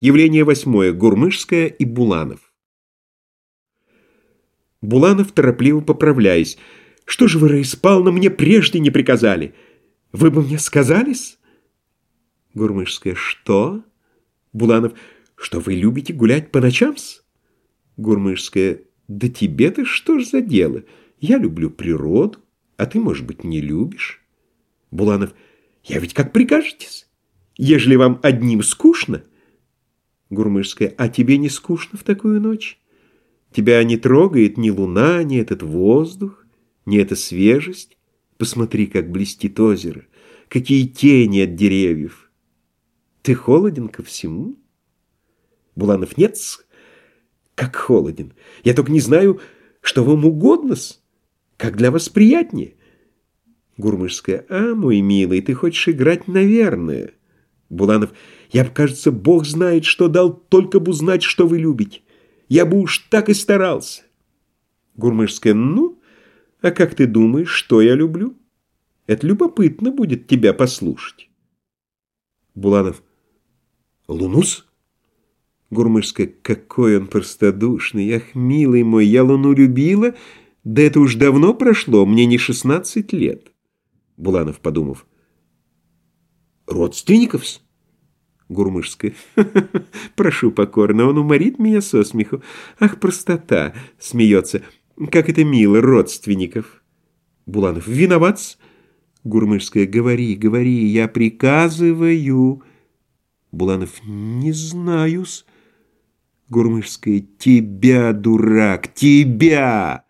Явление восьмое. Гурмышская и Буланов. Буланов, торопливо поправляясь. «Что же вы, Раиспална, мне прежде не приказали? Вы бы мне сказались?» Гурмышская. «Что?» Буланов. «Что вы любите гулять по ночам-с?» Гурмышская. «Да тебе-то что ж за дело? Я люблю природу, а ты, может быть, не любишь?» Буланов. «Я ведь как прикажетесь? Ежели вам одним скучно...» Гурмышская, а тебе не скучно в такую ночь? Тебя не трогает ни луна, ни этот воздух, ни эта свежесть? Посмотри, как блестит озеро, какие тени от деревьев. Ты холоден ко всему? Буланов, нет Как холоден. Я только не знаю, что вам угодно -с. Как для вас приятнее. Гурмышская, а, мой милый, ты хочешь играть, наверное. Буланов, я бы, кажется, Бог знает, что дал, только бы узнать, что вы любите. Я бы уж так и старался. Гурмышская, ну, а как ты думаешь, что я люблю? Это любопытно будет тебя послушать. Буланов, лунус? Гурмышская, какой он простодушный. Ах, милый мой, я луну любила, да это уж давно прошло, мне не шестнадцать лет. Буланов, подумав, родственников-с? Гурмышская. Прошу покорно, он уморит меня со смеху. Ах, простота, смеется. Как это мило, родственников. Буланов. Виноват? Гурмышская. Говори, говори, я приказываю. Буланов. Не знаю-с. Гурмышская. Тебя, дурак, тебя!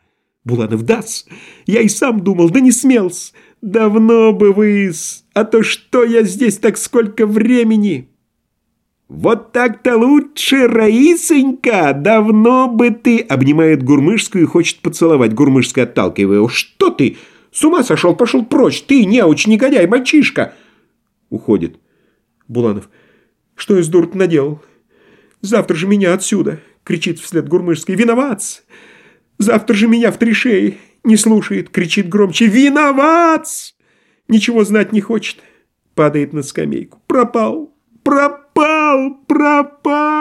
Буланов. Да-с, я и сам думал, да не смел-с. Давно бы вы-с, а то что я здесь так сколько времени? «Вот так-то лучше, Раисонька! Давно бы ты...» Обнимает Гурмышскую и хочет поцеловать. Гурмышская отталкивая. «Что ты? С ума сошел? Пошел прочь! Ты, неуч, негодяй, мальчишка!» Уходит. Буланов. «Что я с дур наделал? Завтра же меня отсюда!» Кричит вслед Гурмышской. «Виноват! Завтра же меня в три шеи!» Не слушает, кричит громче. «Виноват!» Ничего знать не хочет. Падает на скамейку. «Пропал! Пропал!» пропал, пропал!»